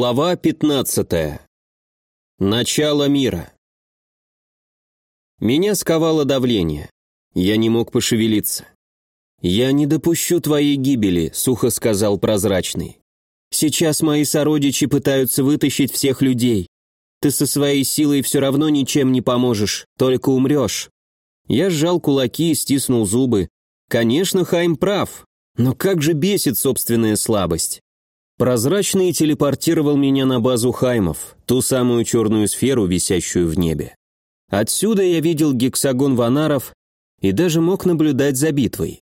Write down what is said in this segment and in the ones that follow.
Глава 15. Начало мира. Меня сковало давление. Я не мог пошевелиться. «Я не допущу твоей гибели», — сухо сказал прозрачный. «Сейчас мои сородичи пытаются вытащить всех людей. Ты со своей силой все равно ничем не поможешь, только умрешь». Я сжал кулаки и стиснул зубы. Конечно, Хайм прав, но как же бесит собственная слабость. Прозрачный телепортировал меня на базу Хаймов, ту самую черную сферу, висящую в небе. Отсюда я видел гексагон ванаров и даже мог наблюдать за битвой.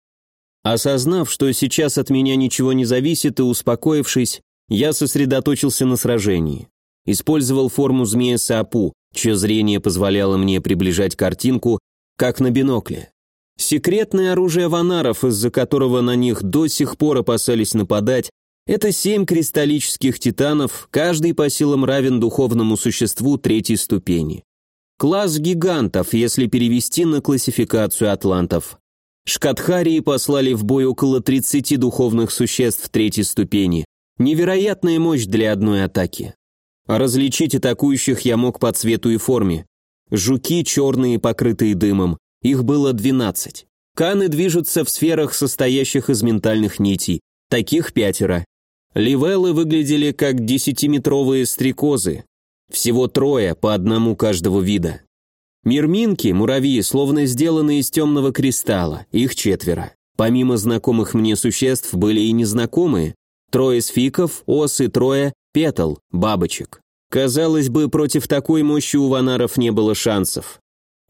Осознав, что сейчас от меня ничего не зависит и успокоившись, я сосредоточился на сражении. Использовал форму змея Саапу, чье зрение позволяло мне приближать картинку, как на бинокле. Секретное оружие ванаров, из-за которого на них до сих пор опасались нападать, это семь кристаллических титанов, каждый по силам равен духовному существу третьей ступени. Класс гигантов, если перевести на классификацию атлантов. Шкатхарии послали в бой около 30 духовных существ третьей ступени. Невероятная мощь для одной атаки. Различить атакующих я мог по цвету и форме. Жуки черные, покрытые дымом. Их было 12. Каны движутся в сферах, состоящих из ментальных нитей. Таких пятеро. Ливеллы выглядели как десятиметровые стрекозы. Всего трое, по одному каждого вида. Мирминки, муравьи, словно сделаны из темного кристалла, их четверо. Помимо знакомых мне существ были и незнакомые. Трое сфиков, осы, трое, петл, бабочек. Казалось бы, против такой мощи у ванаров не было шансов.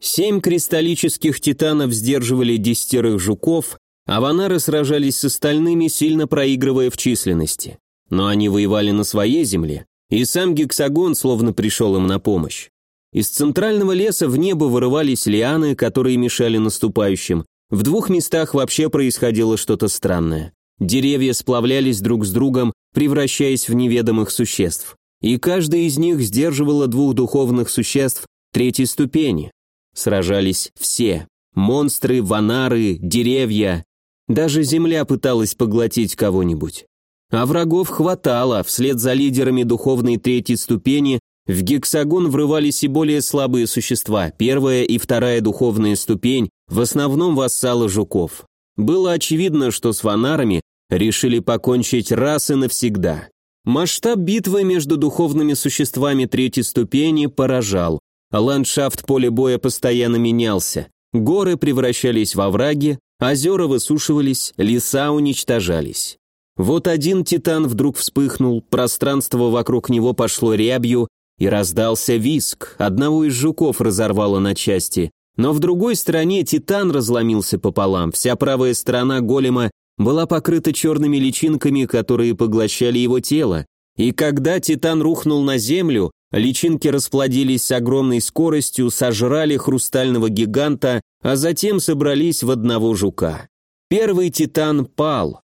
Семь кристаллических титанов сдерживали десятерых жуков, а ванары сражались с остальными, сильно проигрывая в численности. Но они воевали на своей земле, и сам гексагон словно пришел им на помощь. Из центрального леса в небо вырывались лианы, которые мешали наступающим. В двух местах вообще происходило что-то странное. Деревья сплавлялись друг с другом, превращаясь в неведомых существ. И каждая из них сдерживала двух духовных существ третьей ступени. Сражались все. Монстры, ванары, деревья. Даже земля пыталась поглотить кого-нибудь. А врагов хватало, вслед за лидерами духовной третьей ступени в гексагон врывались и более слабые существа, первая и вторая духовная ступень, в основном вассалы жуков. Было очевидно, что с ванарами решили покончить раз и навсегда. Масштаб битвы между духовными существами третьей ступени поражал. Ландшафт поля боя постоянно менялся. Горы превращались во враги, озера высушивались, леса уничтожались. Вот один титан вдруг вспыхнул, пространство вокруг него пошло рябью, и раздался виск, одного из жуков разорвало на части. Но в другой стороне титан разломился пополам, вся правая сторона голема была покрыта черными личинками, которые поглощали его тело. И когда титан рухнул на землю, Личинки расплодились с огромной скоростью, сожрали хрустального гиганта, а затем собрались в одного жука. Первый титан пал.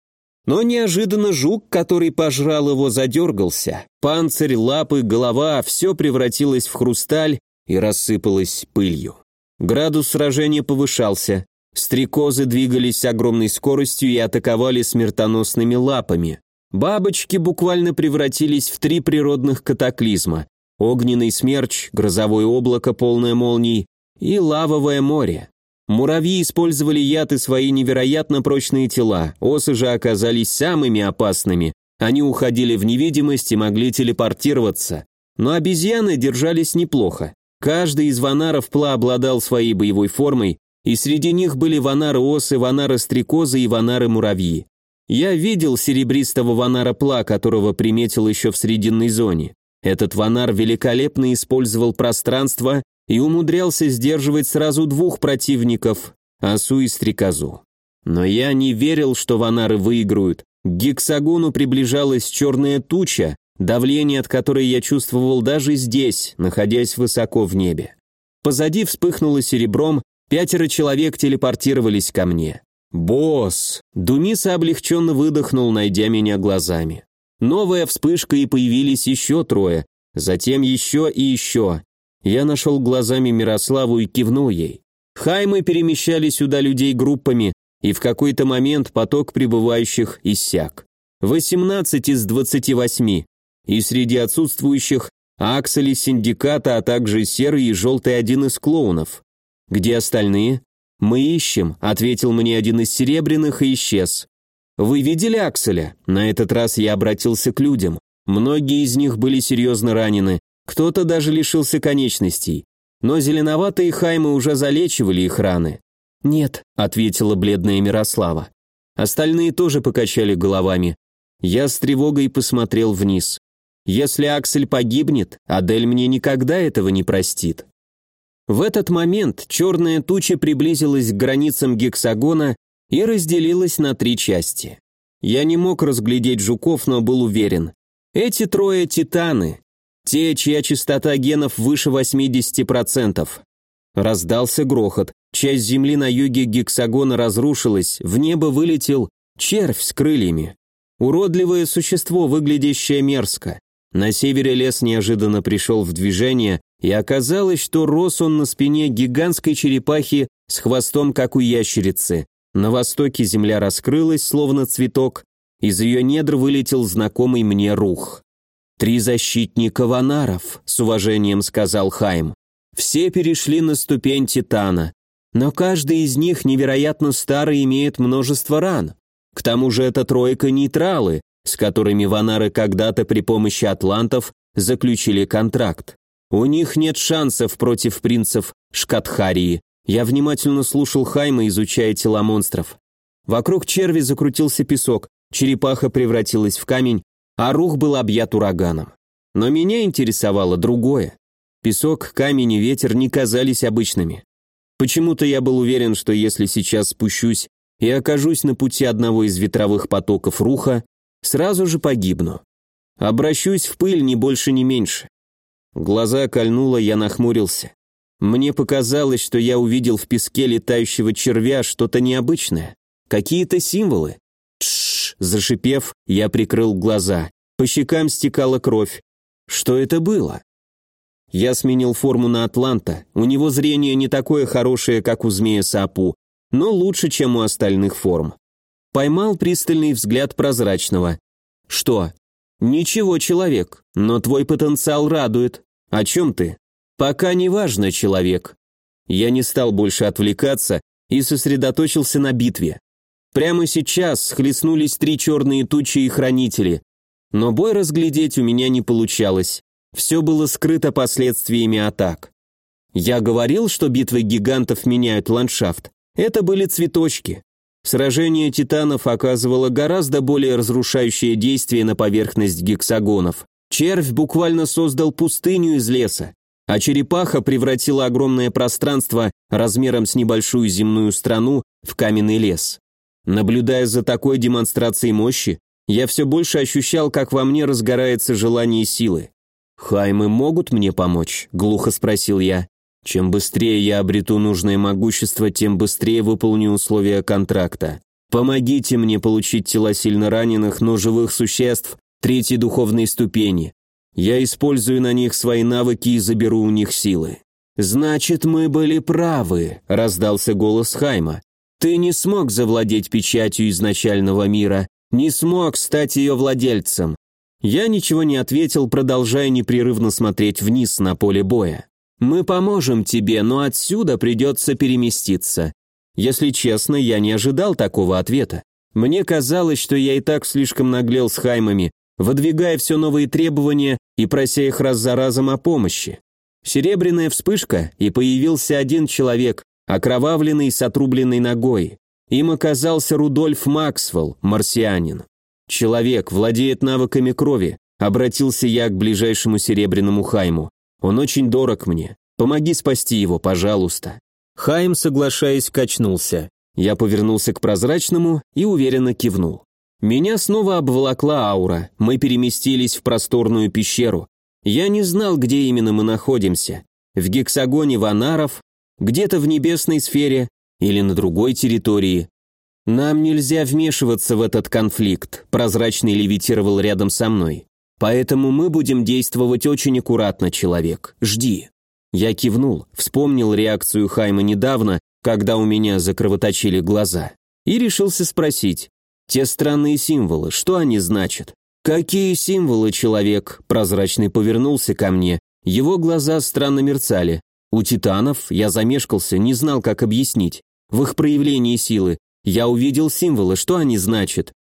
Но неожиданно жук, который пожрал его, задергался. Панцирь, лапы, голова – все превратилось в хрусталь и рассыпалось пылью. Градус сражения повышался. Стрекозы двигались с огромной скоростью и атаковали смертоносными лапами. Бабочки буквально превратились в три природных катаклизма огненный смерч, грозовое облако, полное молний и лавовое море. Муравьи использовали яд и свои невероятно прочные тела, осы же оказались самыми опасными. Они уходили в невидимость и могли телепортироваться. Но обезьяны держались неплохо. Каждый из ванаров Пла обладал своей боевой формой, и среди них были ванары-осы, ванары-стрекозы и ванары-муравьи. Я видел серебристого ванара Пла, которого приметил еще в срединной зоне. Этот ванар великолепно использовал пространство и умудрялся сдерживать сразу двух противников – осу и стрекозу. Но я не верил, что ванары выиграют. К гексагону приближалась черная туча, давление от которой я чувствовал даже здесь, находясь высоко в небе. Позади вспыхнуло серебром, пятеро человек телепортировались ко мне. «Босс!» Думиса облегченно выдохнул, найдя меня глазами. Новая вспышка и появились еще трое, затем еще и еще. Я нашел глазами Мирославу и кивнул ей. Хаймы перемещали сюда людей группами, и в какой-то момент поток прибывающих иссяк. 18 из 28. И среди отсутствующих Аксель из синдиката, а также серый и желтый один из клоунов. Где остальные? Мы ищем, ответил мне один из серебряных и исчез. Вы видели Акселя? На этот раз я обратился к людям. Многие из них были серьезно ранены, кто-то даже лишился конечностей. Но зеленоватые хаймы уже залечивали их раны. «Нет», — ответила бледная Мирослава. Остальные тоже покачали головами. Я с тревогой посмотрел вниз. Если Аксель погибнет, Адель мне никогда этого не простит. В этот момент черная туча приблизилась к границам гексагона и разделилась на три части. Я не мог разглядеть жуков, но был уверен. Эти трое титаны, те, чья частота генов выше 80%. Раздался грохот, часть земли на юге гексагона разрушилась, в небо вылетел червь с крыльями. Уродливое существо, выглядящее мерзко. На севере лес неожиданно пришел в движение, и оказалось, что рос он на спине гигантской черепахи с хвостом, как у ящерицы. На востоке земля раскрылась, словно цветок, из ее недр вылетел знакомый мне рух. «Три защитника ванаров», — с уважением сказал Хайм. Все перешли на ступень Титана, но каждый из них невероятно старый имеет множество ран. К тому же это тройка нейтралы, с которыми ванары когда-то при помощи атлантов заключили контракт. У них нет шансов против принцев Шкатхарии. Я внимательно слушал Хайма, изучая тела монстров. Вокруг черви закрутился песок, черепаха превратилась в камень, а рух был объят ураганом. Но меня интересовало другое. Песок, камень и ветер не казались обычными. Почему-то я был уверен, что если сейчас спущусь и окажусь на пути одного из ветровых потоков руха, сразу же погибну. Обращусь в пыль ни больше, ни меньше. Глаза кольнуло, я нахмурился. Мне показалось, что я увидел в песке летающего червя что-то необычное. Какие-то символы. Тш, зашипев, я прикрыл глаза. По щекам стекала кровь. Что это было? Я сменил форму на Атланта. У него зрение не такое хорошее, как у змея Сапу, но лучше, чем у остальных форм. Поймал пристальный взгляд прозрачного. Что? Ничего, человек, но твой потенциал радует. О чем ты? Пока не важно, человек. Я не стал больше отвлекаться и сосредоточился на битве. Прямо сейчас схлестнулись три черные тучи и хранители. Но бой разглядеть у меня не получалось. Все было скрыто последствиями атак. Я говорил, что битвы гигантов меняют ландшафт. Это были цветочки. Сражение титанов оказывало гораздо более разрушающее действие на поверхность гексагонов. Червь буквально создал пустыню из леса, а черепаха превратила огромное пространство размером с небольшую земную страну в каменный лес. Наблюдая за такой демонстрацией мощи, я все больше ощущал, как во мне разгорается желание силы. «Хаймы могут мне помочь?» – глухо спросил я. Чем быстрее я обрету нужное могущество, тем быстрее выполню условия контракта. Помогите мне получить тела сильно раненых, но живых существ третьей духовной ступени. Я использую на них свои навыки и заберу у них силы. Значит, мы были правы, раздался голос Хайма. Ты не смог завладеть печатью изначального мира, не смог стать ее владельцем. Я ничего не ответил, продолжая непрерывно смотреть вниз на поле боя. Мы поможем тебе, но отсюда придется переместиться. Если честно, я не ожидал такого ответа. Мне казалось, что я и так слишком наглел с Хаймами, выдвигая все новые требования и прося их раз за разом о помощи. Серебряная вспышка, и появился один человек, окровавленный с отрубленной ногой. Им оказался Рудольф Максвелл, марсианин. Человек владеет навыками крови, обратился я к ближайшему серебряному Хайму. Он очень дорог мне. Помоги спасти его, пожалуйста». Хайм, соглашаясь, качнулся. Я повернулся к прозрачному и уверенно кивнул. Меня снова обволокла аура. Мы переместились в просторную пещеру. Я не знал, где именно мы находимся. В гексагоне ванаров, где-то в небесной сфере или на другой территории. Нам нельзя вмешиваться в этот конфликт. Прозрачный левитировал рядом со мной. Поэтому мы будем действовать очень аккуратно, человек. Жди». Я кивнул, вспомнил реакцию Хайма недавно, когда у меня закровоточили глаза, и решился спросить, те странные символы, что они значат? «Какие символы, человек?» Прозрачный повернулся ко мне. Его глаза странно мерцали. У титанов я замешкался, не знал, как объяснить. В их проявлении силы я увидел символы, что они значат.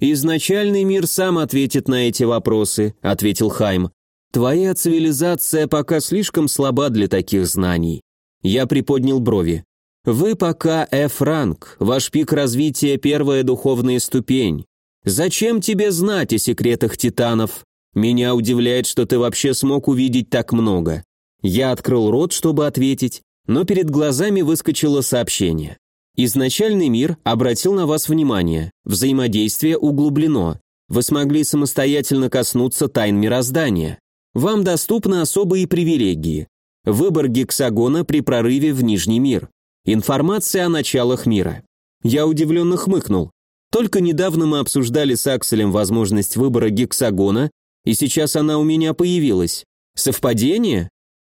«Изначальный мир сам ответит на эти вопросы», — ответил Хайм. «Твоя цивилизация пока слишком слаба для таких знаний». Я приподнял брови. «Вы пока F-ранг, ваш пик развития — первая духовная ступень. Зачем тебе знать о секретах титанов? Меня удивляет, что ты вообще смог увидеть так много». Я открыл рот, чтобы ответить, но перед глазами выскочило сообщение. Изначальный мир обратил на вас внимание, взаимодействие углублено, вы смогли самостоятельно коснуться тайн мироздания. Вам доступны особые привилегии. Выбор гексагона при прорыве в Нижний мир. Информация о началах мира. Я удивленно хмыкнул. Только недавно мы обсуждали с Акселем возможность выбора гексагона, и сейчас она у меня появилась. Совпадение?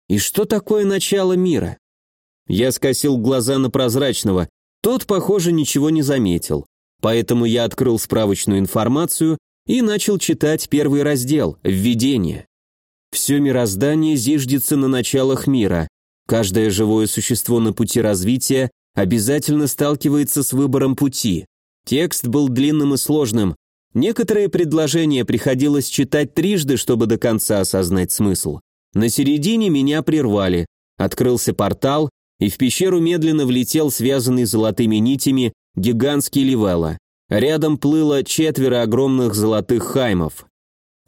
И что такое начало мира? Я скосил глаза на прозрачного, тот, похоже, ничего не заметил. Поэтому я открыл справочную информацию и начал читать первый раздел «Введение». Все мироздание зиждется на началах мира. Каждое живое существо на пути развития обязательно сталкивается с выбором пути. Текст был длинным и сложным. Некоторые предложения приходилось читать трижды, чтобы до конца осознать смысл. На середине меня прервали. Открылся портал, и в пещеру медленно влетел связанный золотыми нитями гигантский Ливелла. Рядом плыло четверо огромных золотых хаймов.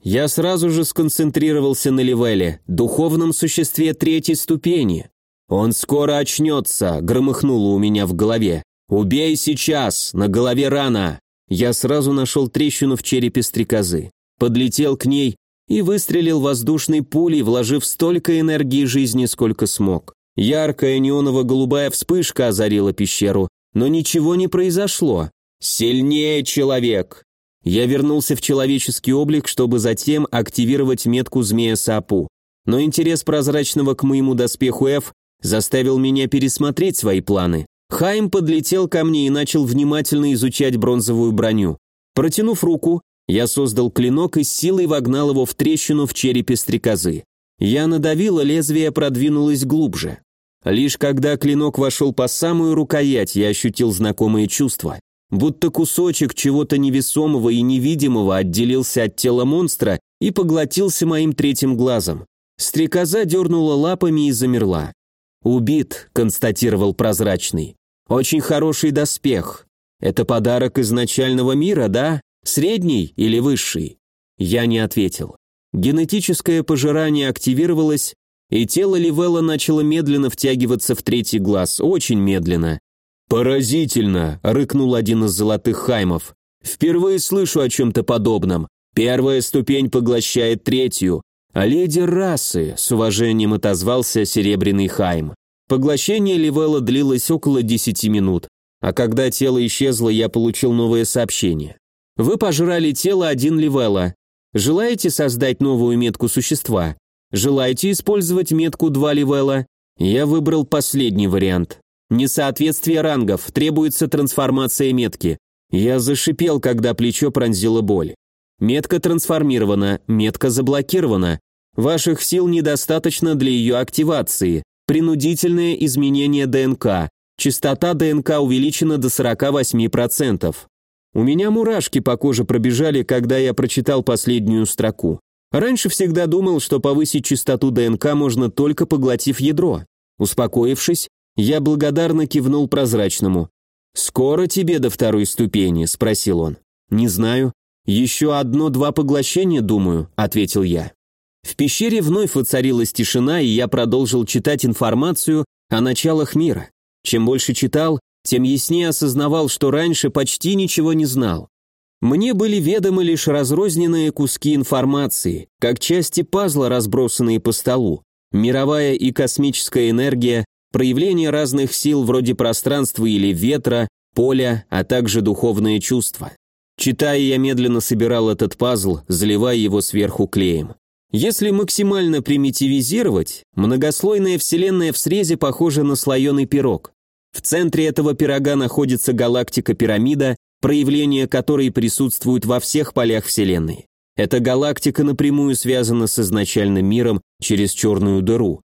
Я сразу же сконцентрировался на Ливеле, духовном существе третьей ступени. «Он скоро очнется», — громыхнуло у меня в голове. «Убей сейчас! На голове рана!» Я сразу нашел трещину в черепе стрекозы, подлетел к ней и выстрелил воздушной пулей, вложив столько энергии жизни, сколько смог. Яркая неоново-голубая вспышка озарила пещеру, но ничего не произошло. «Сильнее, человек!» Я вернулся в человеческий облик, чтобы затем активировать метку змея Сапу. Но интерес прозрачного к моему доспеху F заставил меня пересмотреть свои планы. Хайм подлетел ко мне и начал внимательно изучать бронзовую броню. Протянув руку, я создал клинок и силой вогнал его в трещину в черепе стрекозы. Я надавила, лезвие продвинулось глубже. Лишь когда клинок вошел по самую рукоять, я ощутил знакомые чувства. Будто кусочек чего-то невесомого и невидимого отделился от тела монстра и поглотился моим третьим глазом. Стрекоза дернула лапами и замерла. «Убит», — констатировал прозрачный. «Очень хороший доспех. Это подарок изначального мира, да? Средний или высший?» Я не ответил. Генетическое пожирание активировалось, и тело Ливелла начало медленно втягиваться в третий глаз, очень медленно. «Поразительно!» – рыкнул один из золотых хаймов. «Впервые слышу о чем-то подобном. Первая ступень поглощает третью. А леди расы», – с уважением отозвался Серебряный хайм. Поглощение Ливелла длилось около десяти минут, а когда тело исчезло, я получил новое сообщение. Вы пожрали тело один Ливелла. Желаете создать новую метку существа? Желаете использовать метку 2 ливела? Я выбрал последний вариант. Несоответствие рангов, требуется трансформация метки. Я зашипел, когда плечо пронзила боль. Метка трансформирована, метка заблокирована. Ваших сил недостаточно для ее активации. Принудительное изменение ДНК. Частота ДНК увеличена до 48%. У меня мурашки по коже пробежали, когда я прочитал последнюю строку. Раньше всегда думал, что повысить частоту ДНК можно только поглотив ядро. Успокоившись, я благодарно кивнул прозрачному. «Скоро тебе до второй ступени?» – спросил он. «Не знаю. Еще одно-два поглощения, думаю», – ответил я. В пещере вновь воцарилась тишина, и я продолжил читать информацию о началах мира. Чем больше читал, тем яснее осознавал, что раньше почти ничего не знал. Мне были ведомы лишь разрозненные куски информации, как части пазла, разбросанные по столу. Мировая и космическая энергия, проявление разных сил вроде пространства или ветра, поля, а также духовные чувства. Читая, я медленно собирал этот пазл, заливая его сверху клеем. Если максимально примитивизировать, многослойная вселенная в срезе похожа на слоеный пирог. В центре этого пирога находится галактика-пирамида, проявления которой присутствуют во всех полях Вселенной. Эта галактика напрямую связана с изначальным миром через черную дыру.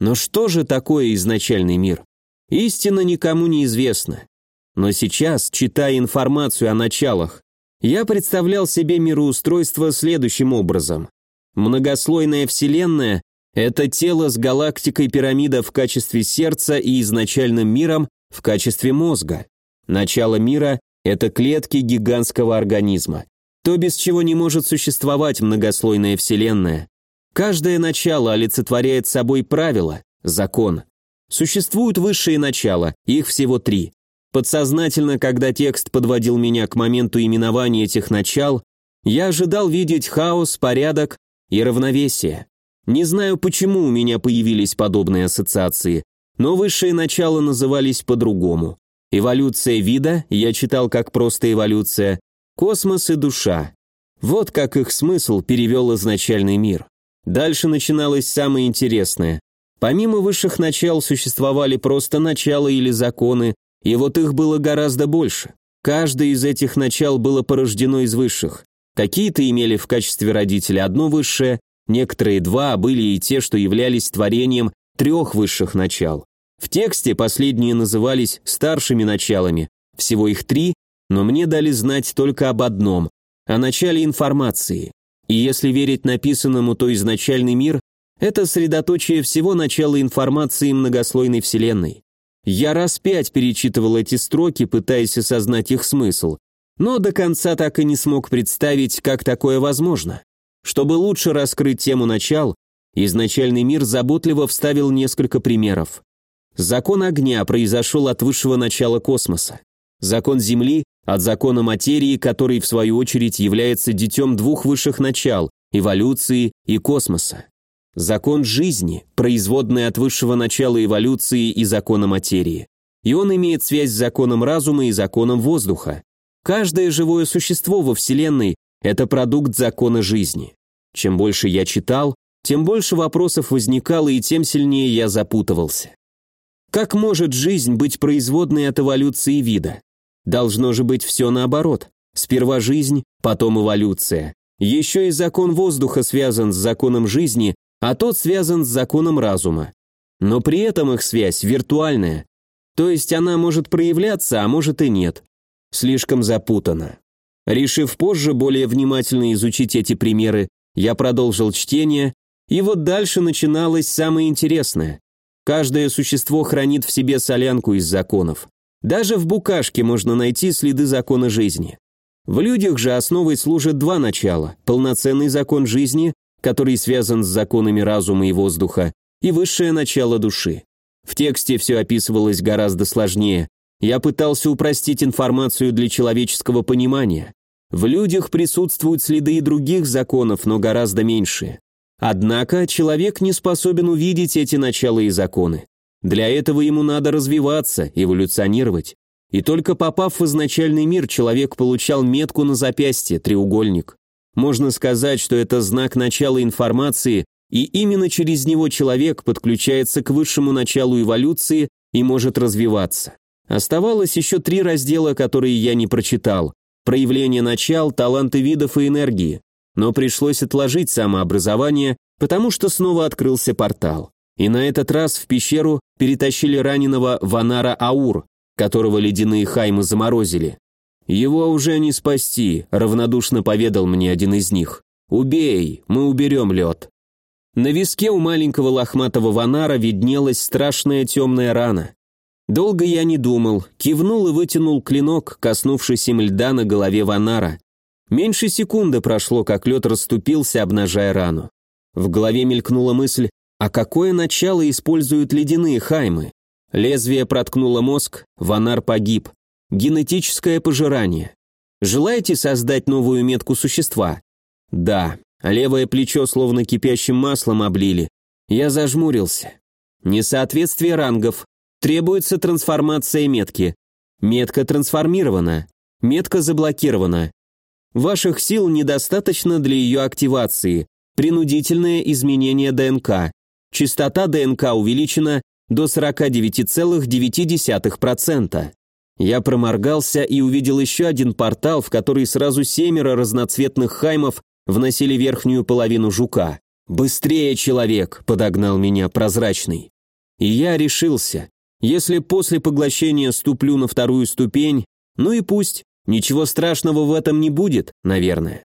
Но что же такое изначальный мир? Истина никому не известна. Но сейчас, читая информацию о началах, я представлял себе мироустройство следующим образом. Многослойная Вселенная – это тело с галактикой пирамида в качестве сердца и изначальным миром в качестве мозга. Начало мира – это клетки гигантского организма. То, без чего не может существовать многослойная Вселенная. Каждое начало олицетворяет собой правило, закон. Существуют высшие начала, их всего три. Подсознательно, когда текст подводил меня к моменту именования этих начал, я ожидал видеть хаос, порядок и равновесие. Не знаю, почему у меня появились подобные ассоциации, но высшие начала назывались по-другому. Эволюция вида, я читал как просто эволюция, космос и душа. Вот как их смысл перевел изначальный мир. Дальше начиналось самое интересное. Помимо высших начал существовали просто начала или законы, и вот их было гораздо больше. Каждое из этих начал было порождено из высших. Какие-то имели в качестве родителя одно высшее, некоторые два, были и те, что являлись творением трех высших начал. В тексте последние назывались старшими началами, всего их три, но мне дали знать только об одном – о начале информации. И если верить написанному, то изначальный мир – это средоточие всего начала информации многослойной Вселенной. Я раз пять перечитывал эти строки, пытаясь осознать их смысл, но до конца так и не смог представить, как такое возможно. Чтобы лучше раскрыть тему начал, изначальный мир заботливо вставил несколько примеров. Закон огня произошел от высшего начала космоса. Закон Земли от закона материи, который в свою очередь является детем двух высших начал – эволюции и космоса. Закон жизни, производный от высшего начала эволюции и закона материи. И он имеет связь с законом разума и законом воздуха. Каждое живое существо во Вселенной – это продукт закона жизни. Чем больше я читал, тем больше вопросов возникало и тем сильнее я запутывался. Как может жизнь быть производной от эволюции вида? Должно же быть все наоборот. Сперва жизнь, потом эволюция. Еще и закон воздуха связан с законом жизни, а тот связан с законом разума. Но при этом их связь виртуальная. То есть она может проявляться, а может и нет. Слишком запутано. Решив позже более внимательно изучить эти примеры, я продолжил чтение, и вот дальше начиналось самое интересное. Каждое существо хранит в себе солянку из законов. Даже в букашке можно найти следы закона жизни. В людях же основой служат два начала – полноценный закон жизни, который связан с законами разума и воздуха, и высшее начало души. В тексте все описывалось гораздо сложнее. Я пытался упростить информацию для человеческого понимания. В людях присутствуют следы и других законов, но гораздо меньшие. Однако человек не способен увидеть эти начала и законы. Для этого ему надо развиваться, эволюционировать. И только попав в изначальный мир, человек получал метку на запястье, треугольник. Можно сказать, что это знак начала информации, и именно через него человек подключается к высшему началу эволюции и может развиваться. Оставалось еще три раздела, которые я не прочитал. Проявление начал, таланты видов и энергии. Но пришлось отложить самообразование, потому что снова открылся портал. И на этот раз в пещеру перетащили раненого Ванара Аур, которого ледяные хаймы заморозили. «Его уже не спасти», — равнодушно поведал мне один из них. «Убей, мы уберем лед». На виске у маленького лохматого Ванара виднелась страшная темная рана. Долго я не думал, кивнул и вытянул клинок, коснувшись им льда на голове Ванара. Меньше секунды прошло, как лед расступился, обнажая рану. В голове мелькнула мысль, а какое начало используют ледяные хаймы? Лезвие проткнуло мозг, Ванар погиб. Генетическое пожирание. Желаете создать новую метку существа? Да. Левое плечо словно кипящим маслом облили. Я зажмурился. Несоответствие рангов. Требуется трансформация метки. Метка трансформирована. Метка заблокирована. Ваших сил недостаточно для ее активации. Принудительное изменение ДНК. Частота ДНК увеличена до 49,9%. Я проморгался и увидел еще один портал, в который сразу семеро разноцветных хаймов вносили верхнюю половину жука. «Быстрее, человек!» – подогнал меня прозрачный. И я решился. Если после поглощения ступлю на вторую ступень, ну и пусть, ничего страшного в этом не будет, наверное.